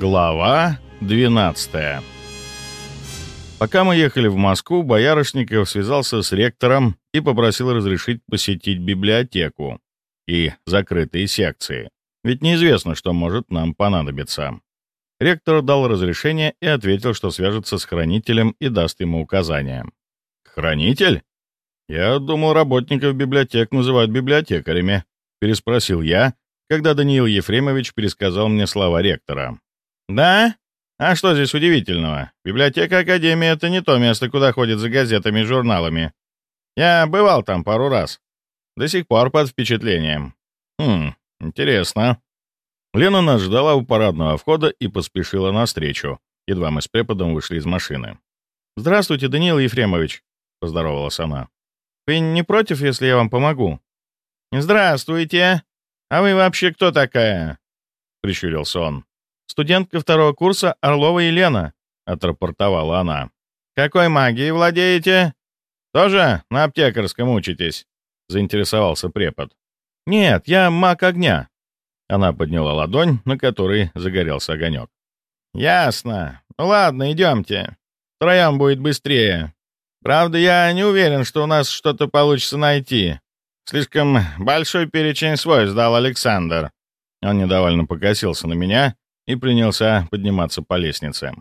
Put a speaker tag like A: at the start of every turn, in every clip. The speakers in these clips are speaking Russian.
A: Глава 12 Пока мы ехали в Москву, Боярышников связался с ректором и попросил разрешить посетить библиотеку и закрытые секции, ведь неизвестно, что может нам понадобиться. Ректор дал разрешение и ответил, что свяжется с хранителем и даст ему указания. «Хранитель? Я думал, работников библиотек называют библиотекарями», — переспросил я, когда Даниил Ефремович пересказал мне слова ректора. «Да? А что здесь удивительного? Библиотека Академии — это не то место, куда ходят за газетами и журналами. Я бывал там пару раз. До сих пор под впечатлением. Хм, интересно». Лена нас ждала у парадного входа и поспешила навстречу, едва мы с преподом вышли из машины. «Здравствуйте, Даниил Ефремович», — поздоровалась она. «Вы не против, если я вам помогу?» «Здравствуйте! А вы вообще кто такая?» — прищурился он. «Студентка второго курса Орлова Елена», — отрапортовала она. «Какой магией владеете? Тоже на аптекарском учитесь?» — заинтересовался препод. «Нет, я маг огня». Она подняла ладонь, на которой загорелся огонек. «Ясно. Ну ладно, идемте. Троем будет быстрее. Правда, я не уверен, что у нас что-то получится найти. Слишком большой перечень свойств дал Александр». Он недовольно покосился на меня, и принялся подниматься по лестнице.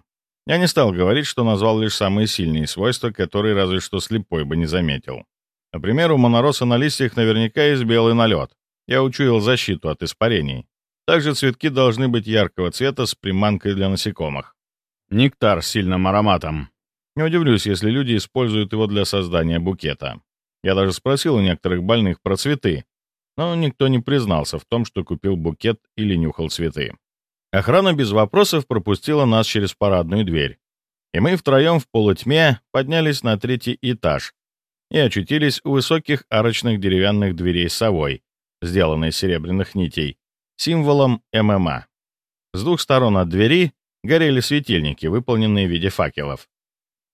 A: Я не стал говорить, что назвал лишь самые сильные свойства, которые разве что слепой бы не заметил. Например, у монороса на листьях наверняка есть белый налет. Я учуял защиту от испарений. Также цветки должны быть яркого цвета с приманкой для насекомых. Нектар с сильным ароматом. Не удивлюсь, если люди используют его для создания букета. Я даже спросил у некоторых больных про цветы, но никто не признался в том, что купил букет или нюхал цветы. Охрана без вопросов пропустила нас через парадную дверь, и мы втроем в полутьме поднялись на третий этаж и очутились у высоких арочных деревянных дверей с совой, сделанной из серебряных нитей, символом ММА. С двух сторон от двери горели светильники, выполненные в виде факелов.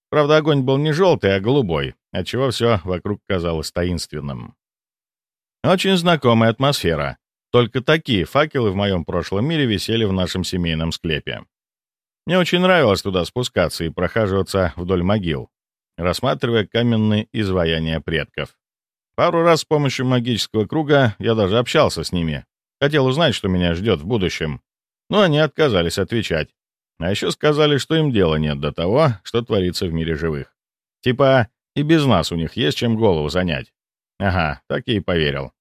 A: Правда, огонь был не желтый, а голубой, отчего все вокруг казалось таинственным. Очень знакомая атмосфера, только такие факелы в моем прошлом мире висели в нашем семейном склепе. Мне очень нравилось туда спускаться и прохаживаться вдоль могил, рассматривая каменные изваяния предков. Пару раз с помощью магического круга я даже общался с ними. Хотел узнать, что меня ждет в будущем. Но они отказались отвечать. А еще сказали, что им дела нет до того, что творится в мире живых. Типа, и без нас у них есть чем голову занять. Ага, так и поверил.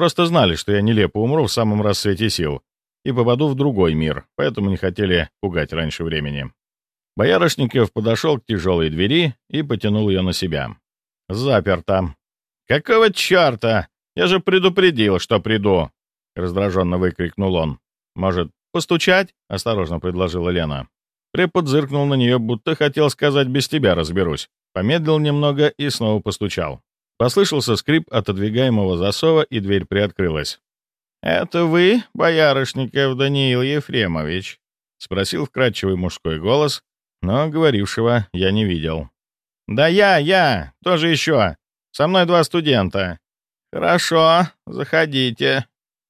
A: Просто знали, что я нелепо умру в самом рассвете сил и попаду в другой мир, поэтому не хотели пугать раньше времени. Боярышников подошел к тяжелой двери и потянул ее на себя. «Заперто». «Какого черта? Я же предупредил, что приду!» — раздраженно выкрикнул он. «Может, постучать?» — осторожно предложила Лена. Препод зыркнул на нее, будто хотел сказать «без тебя разберусь». Помедлил немного и снова постучал. Послышался скрип отодвигаемого засова, и дверь приоткрылась. «Это вы, боярышников Даниил Ефремович?» — спросил вкрадчивый мужской голос, но говорившего я не видел. «Да я, я! Тоже еще! Со мной два студента!» «Хорошо, заходите!»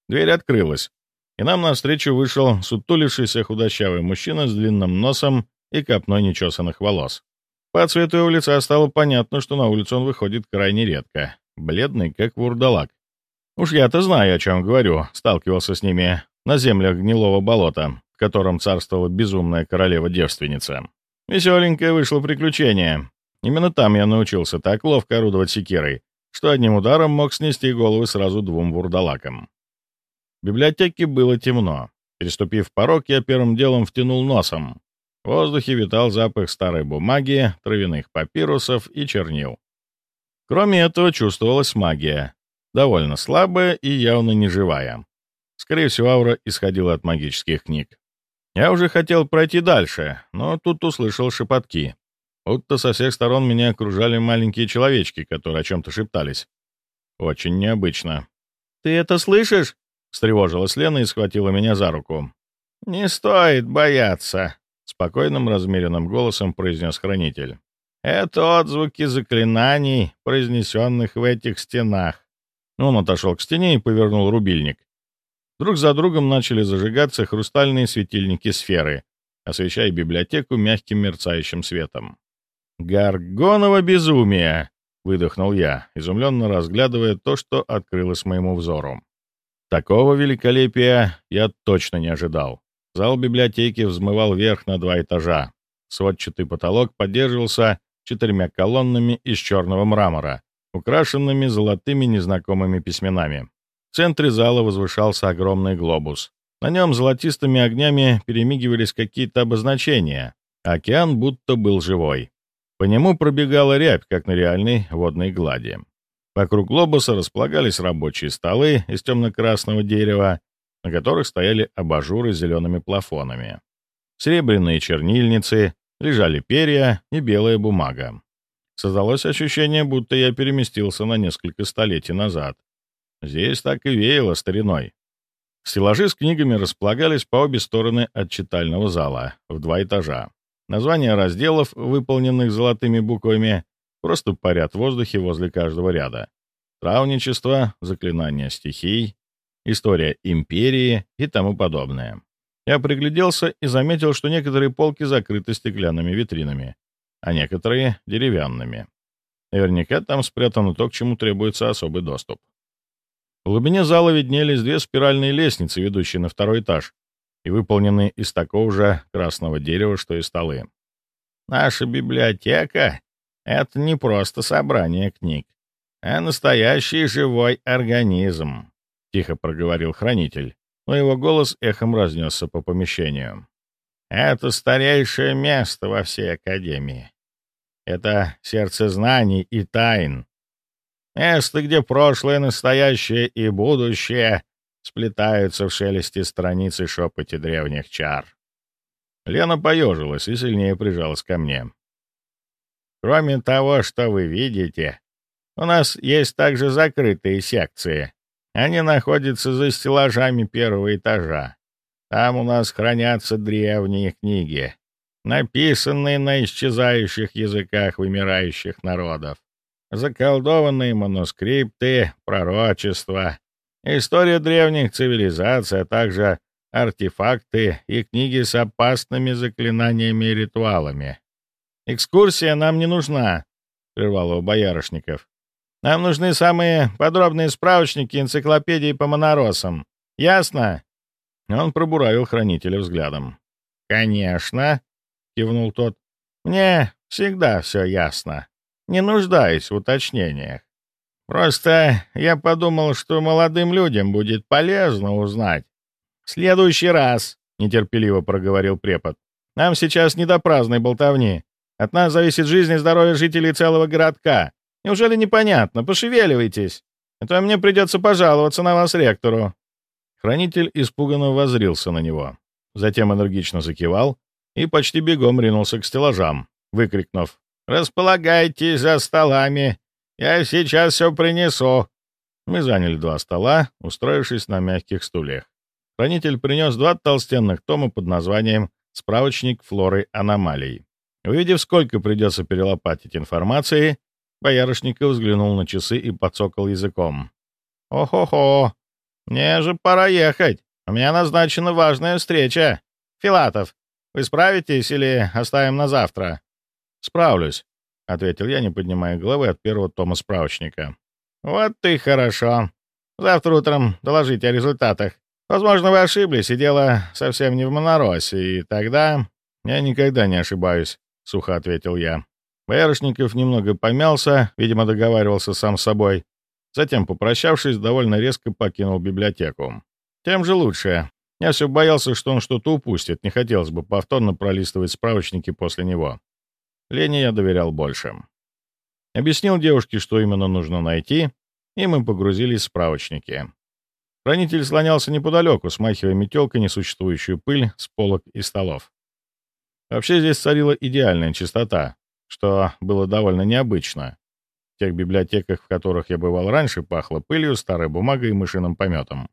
A: Дверь открылась, и нам навстречу вышел сутулившийся худощавый мужчина с длинным носом и копной нечесанных волос. По цвету его лица стало понятно, что на улицу он выходит крайне редко, бледный, как вурдалак. Уж я-то знаю, о чем говорю, сталкивался с ними на землях гнилого болота, в котором царствовала безумная королева-девственница. Веселенькое вышло приключение. Именно там я научился так ловко орудовать секирой, что одним ударом мог снести головы сразу двум вурдалакам. В библиотеке было темно. Переступив порог, я первым делом втянул носом. В воздухе витал запах старой бумаги, травяных папирусов и чернил. Кроме этого чувствовалась магия, довольно слабая и явно неживая. Скорее всего, аура исходила от магических книг. Я уже хотел пройти дальше, но тут услышал шепотки. Будто со всех сторон меня окружали маленькие человечки, которые о чем-то шептались. Очень необычно. «Ты это слышишь?» — встревожилась Лена и схватила меня за руку. «Не стоит бояться», Спокойным, размеренным голосом произнес хранитель. «Это отзвуки заклинаний, произнесенных в этих стенах». Он отошел к стене и повернул рубильник. Друг за другом начали зажигаться хрустальные светильники сферы, освещая библиотеку мягким мерцающим светом. «Гаргоново безумие!» — выдохнул я, изумленно разглядывая то, что открылось моему взору. Такого великолепия я точно не ожидал. Зал библиотеки взмывал вверх на два этажа. Сводчатый потолок поддерживался четырьмя колоннами из черного мрамора, украшенными золотыми незнакомыми письменами. В центре зала возвышался огромный глобус. На нем золотистыми огнями перемигивались какие-то обозначения. Океан будто был живой. По нему пробегала рябь, как на реальной водной глади. Вокруг глобуса располагались рабочие столы из темно-красного дерева, на которых стояли абажуры с зелеными плафонами. Серебряные чернильницы, лежали перья и белая бумага. Создалось ощущение, будто я переместился на несколько столетий назад. Здесь так и веяло стариной. Стеллажи с книгами располагались по обе стороны от читального зала, в два этажа. Названия разделов, выполненных золотыми буквами, просто парят в воздухе возле каждого ряда. Травничество, заклинания стихий, история империи и тому подобное. Я пригляделся и заметил, что некоторые полки закрыты стеклянными витринами, а некоторые — деревянными. Наверняка там спрятано то, к чему требуется особый доступ. В глубине зала виднелись две спиральные лестницы, ведущие на второй этаж, и выполненные из такого же красного дерева, что и столы. «Наша библиотека — это не просто собрание книг, а настоящий живой организм», — тихо проговорил хранитель, но его голос эхом разнесся по помещению. «Это старейшее место во всей Академии. Это сердце знаний и тайн, Место, где прошлое, настоящее и будущее сплетаются в шелесте страниц и шепоте древних чар. Лена поежилась и сильнее прижалась ко мне. Кроме того, что вы видите, у нас есть также закрытые секции. Они находятся за стеллажами первого этажа. Там у нас хранятся древние книги, написанные на исчезающих языках вымирающих народов заколдованные манускрипты, пророчества, история древних цивилизаций, а также артефакты и книги с опасными заклинаниями и ритуалами. «Экскурсия нам не нужна», — прервал его Боярышников. «Нам нужны самые подробные справочники энциклопедии по моноросам. Ясно?» Он пробуравил хранителя взглядом. «Конечно», — кивнул тот. «Мне всегда все ясно» не нуждаюсь в уточнениях. Просто я подумал, что молодым людям будет полезно узнать. «В следующий раз», — нетерпеливо проговорил препод, — «нам сейчас не до праздной болтовни. От нас зависит жизнь и здоровье жителей целого городка. Неужели непонятно? Пошевеливайтесь, а то мне придется пожаловаться на вас ректору». Хранитель испуганно возрился на него. Затем энергично закивал и почти бегом ринулся к стеллажам, выкрикнув «Располагайтесь за столами. Я сейчас все принесу». Мы заняли два стола, устроившись на мягких стульях. Хранитель принес два толстенных тома под названием «Справочник флоры аномалий». Увидев, сколько придется перелопатить информации, Боярышников взглянул на часы и подсокал языком. «О-хо-хо! Мне же пора ехать. У меня назначена важная встреча. Филатов, вы справитесь или оставим на завтра?» «Справлюсь», — ответил я, не поднимая головы от первого тома справочника. «Вот ты хорошо. Завтра утром доложите о результатах. Возможно, вы ошиблись, и дело совсем не в моноросе, и тогда...» «Я никогда не ошибаюсь», — сухо ответил я. Боярышников немного помялся, видимо, договаривался сам с собой. Затем, попрощавшись, довольно резко покинул библиотеку. Тем же лучше. Я все боялся, что он что-то упустит, не хотелось бы повторно пролистывать справочники после него. Лене я доверял больше. Объяснил девушке, что именно нужно найти, и мы погрузились в справочники. Хранитель слонялся неподалеку, смахивая метелкой несуществующую пыль с полок и столов. Вообще здесь царила идеальная чистота, что было довольно необычно. В тех библиотеках, в которых я бывал раньше, пахло пылью, старой бумагой и мышиным пометом.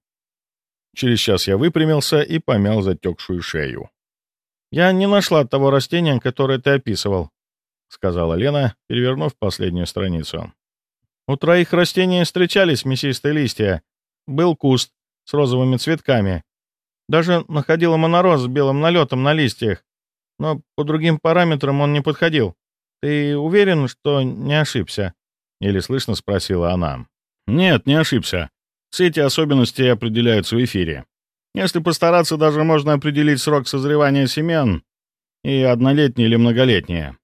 A: Через час я выпрямился и помял затекшую шею. «Я не нашла того растения, которое ты описывал», — сказала Лена, перевернув последнюю страницу. «У троих растений встречались мясистые листья. Был куст с розовыми цветками. Даже находила монороз с белым налетом на листьях.
B: но по другим параметрам он не подходил. Ты уверен, что не ошибся?» — еле слышно спросила она.
A: «Нет, не ошибся. Все эти особенности определяются в эфире. Если постараться, даже можно определить срок созревания семян и однолетние или многолетние.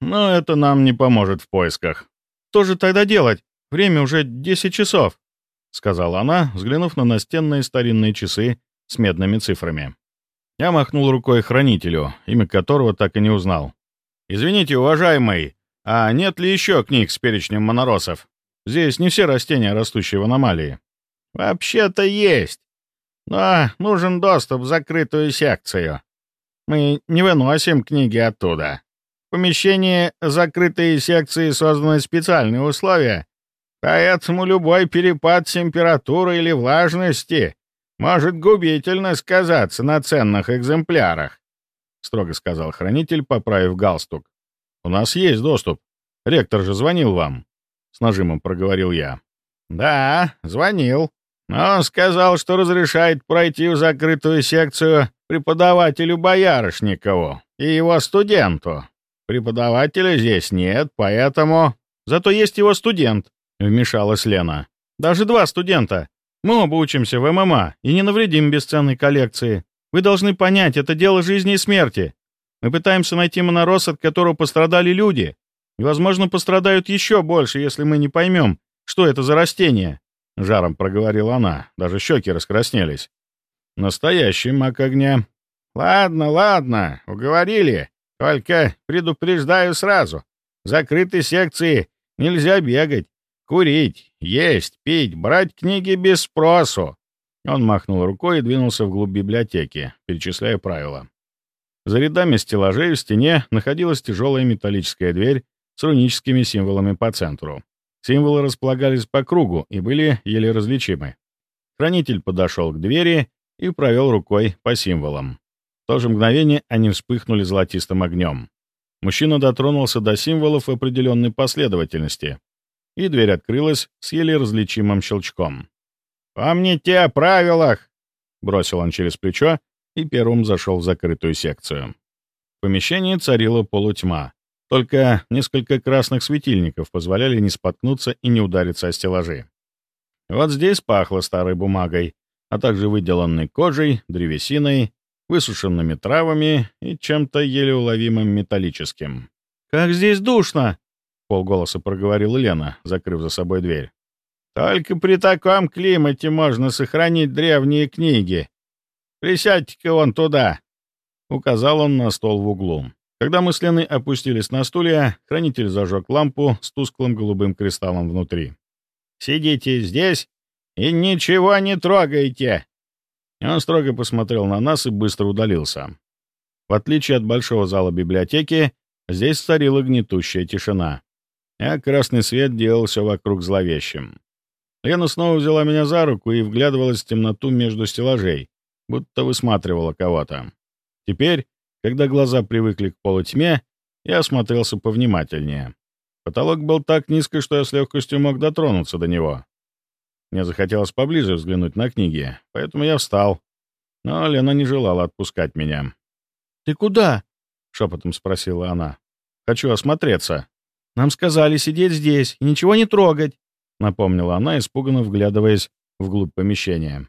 A: Но это нам не поможет в поисках.
B: Что же тогда делать? Время уже 10 часов, — сказала она, взглянув на настенные старинные часы с медными цифрами. Я махнул рукой хранителю, имя которого так и не узнал.
A: «Извините, уважаемый, а нет ли еще книг с перечнем моноросов? Здесь не все растения, растущие в аномалии».
C: «Вообще-то есть, но нужен доступ в закрытую секцию. Мы не выносим книги оттуда. В помещении закрытой секции созданы специальные условия, поэтому любой перепад температуры или влажности может губительно сказаться на ценных экземплярах», — строго сказал хранитель, поправив галстук.
A: «У нас есть доступ. Ректор же звонил вам», — с нажимом проговорил я.
C: «Да, звонил. Но он сказал, что разрешает пройти в закрытую секцию преподавателю Боярышникову и его студенту. Преподавателя здесь нет, поэтому...
B: Зато есть его студент, — вмешалась Лена. Даже два студента. Мы оба учимся в ММА и не навредим бесценной коллекции. Вы должны понять, это дело жизни и смерти. Мы пытаемся найти монорос, от которого пострадали люди. И, возможно, пострадают еще больше, если мы не поймем, что это за растение. Жаром проговорила она, даже щеки раскраснелись.
A: Настоящий маг огня.
C: Ладно, ладно, уговорили. Только предупреждаю сразу. В закрытой секции нельзя бегать, курить, есть, пить, брать книги без спросу.
A: Он махнул рукой и двинулся вглубь библиотеки, перечисляя правила. За рядами стеллажей в стене находилась тяжелая металлическая дверь с руническими символами по центру. Символы располагались по кругу и были еле различимы. Хранитель подошел к двери и провел рукой по символам. В то же мгновение они вспыхнули золотистым огнем. Мужчина дотронулся до символов в определенной последовательности, и дверь открылась с еле различимым щелчком.
C: «Помните о правилах!»
A: — бросил он через плечо и первым зашел в закрытую секцию. В помещении царила полутьма. Только несколько красных светильников позволяли не споткнуться и не удариться о стеллажи. Вот здесь пахло старой бумагой, а также выделанной кожей, древесиной высушенными травами и чем-то еле уловимым металлическим.
B: «Как здесь душно!»
A: — полголоса проговорила Лена, закрыв за собой дверь.
C: «Только при таком климате можно сохранить древние книги. Присядьте-ка вон туда!»
A: — указал он на стол в углу. Когда мы с Леной опустились на стулья, хранитель зажег лампу с тусклым голубым кристаллом внутри.
C: «Сидите здесь и ничего не трогайте!»
A: Он строго посмотрел на нас и быстро удалился. В отличие от большого зала библиотеки, здесь царила гнетущая тишина, а красный свет делал все вокруг зловещим. Лена снова взяла меня за руку и вглядывалась в темноту между стеллажей, будто высматривала кого-то. Теперь, когда глаза привыкли к полутьме, я осмотрелся повнимательнее. Потолок был так низко, что я с легкостью мог дотронуться до него. Мне захотелось поближе взглянуть на книги, поэтому я встал. Но Лена не желала отпускать меня.
B: «Ты куда?»
A: — шепотом спросила она. «Хочу осмотреться».
B: «Нам сказали сидеть здесь и ничего не трогать», — напомнила она, испуганно вглядываясь вглубь помещения.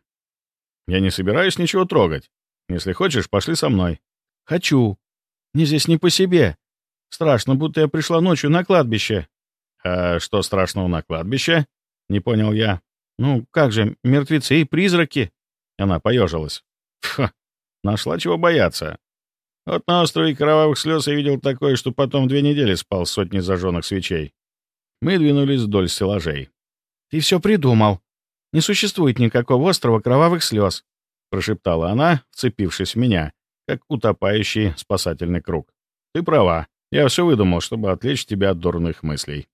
A: «Я не собираюсь ничего трогать. Если хочешь, пошли со мной».
B: «Хочу. Мне здесь не по себе. Страшно, будто я пришла ночью на кладбище».
A: «А что страшного на кладбище?» — не понял я.
B: «Ну, как же, мертвецы и призраки?»
A: Она поежилась. «Фу, нашла чего бояться. Вот на острове Кровавых Слез я видел такое, что потом две недели спал с сотней зажженных свечей. Мы двинулись вдоль стеллажей.
B: «Ты все придумал. Не существует никакого острова Кровавых Слез», — прошептала она, вцепившись в меня, как утопающий спасательный круг. «Ты права. Я все выдумал, чтобы отвлечь тебя от дурных мыслей».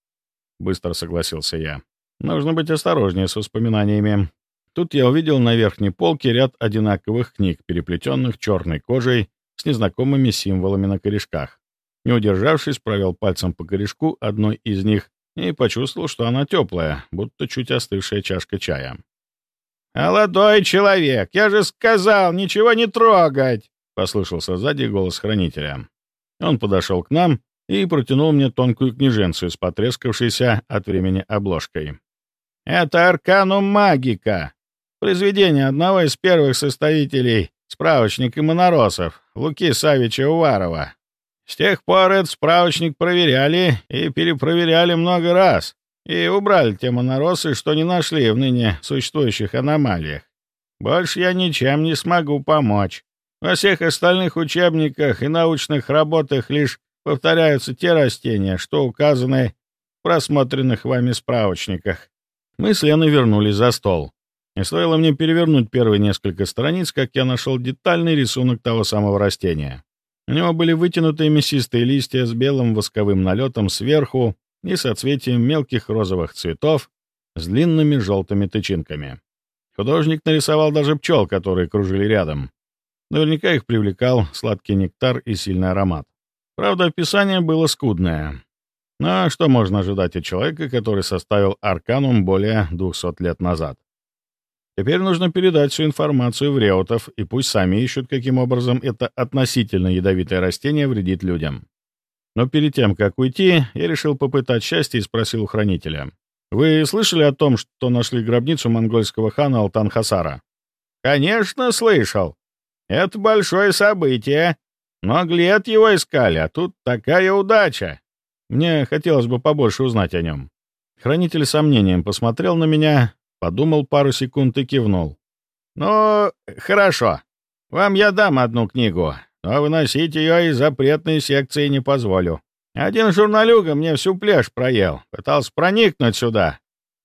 B: Быстро согласился я. Нужно быть осторожнее с воспоминаниями. Тут я увидел на верхней полке ряд одинаковых книг, переплетенных черной кожей с незнакомыми символами на корешках. Не удержавшись, провел пальцем по корешку одной из них и почувствовал, что она теплая, будто чуть остывшая чашка чая.
C: «Молодой человек, я же сказал, ничего не трогать!»
B: — послышался сзади голос хранителя. Он подошел к нам и протянул мне тонкую книженцию с потрескавшейся от времени обложкой. «Это Арканум Магика, произведение одного из первых составителей справочника моноросов, Луки Савича Уварова. С тех пор этот справочник проверяли и перепроверяли много раз, и убрали те моноросы, что не нашли в ныне существующих аномалиях. Больше я ничем не смогу помочь. Во всех остальных учебниках и научных работах лишь повторяются те растения, что указаны в просмотренных вами справочниках. Мы с Леной вернулись за стол. И стоило мне перевернуть первые несколько страниц, как я нашел детальный рисунок того самого растения. У него были вытянутые мясистые листья с белым восковым налетом сверху и соцветием мелких розовых цветов с длинными желтыми тычинками. Художник нарисовал даже пчел, которые кружили рядом. Наверняка их привлекал сладкий нектар и сильный аромат. Правда, описание было скудное. Но что можно ожидать от человека, который составил Арканум более 200 лет назад? Теперь нужно передать всю информацию в реутов, и пусть сами ищут, каким образом это относительно ядовитое растение вредит людям. Но перед тем, как уйти, я решил попытать счастье и спросил у хранителя. «Вы слышали о том, что нашли гробницу монгольского хана Алтан-Хасара?» «Конечно, слышал. Это большое событие. Но лет его искали, а тут такая удача. Мне хотелось бы побольше узнать о нем». Хранитель сомнением посмотрел на меня, Подумал пару секунд и кивнул. «Ну, хорошо. Вам я дам одну книгу, но выносить ее из запретной секции не позволю. Один журналюга мне всю пляж проел, пытался проникнуть сюда.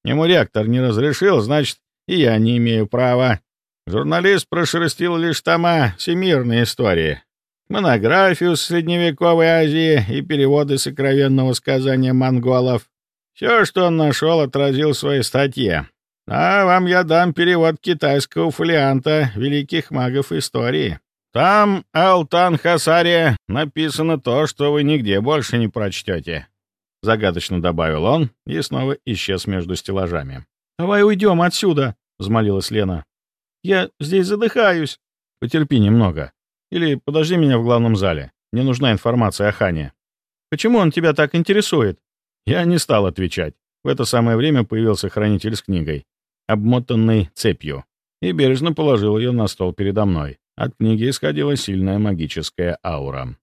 B: Ему ректор не разрешил, значит, и я не имею права. Журналист прошерстил лишь тома всемирной истории, монографию с средневековой Азии и переводы сокровенного сказания монголов. Все, что он нашел, отразил в своей статье. А вам я дам перевод китайского фолианта великих магов истории. Там, Алтан Хасаре, написано то, что вы нигде больше не прочтете. Загадочно добавил он и снова исчез между стеллажами. «Давай уйдем отсюда», — взмолилась Лена. «Я здесь задыхаюсь». «Потерпи немного. Или подожди меня в главном зале. Мне нужна информация о Хане». «Почему он тебя так интересует?» Я не стал отвечать. В это самое время появился хранитель с книгой обмотанной цепью, и бережно положил ее на стол передо мной. От книги исходила сильная магическая аура.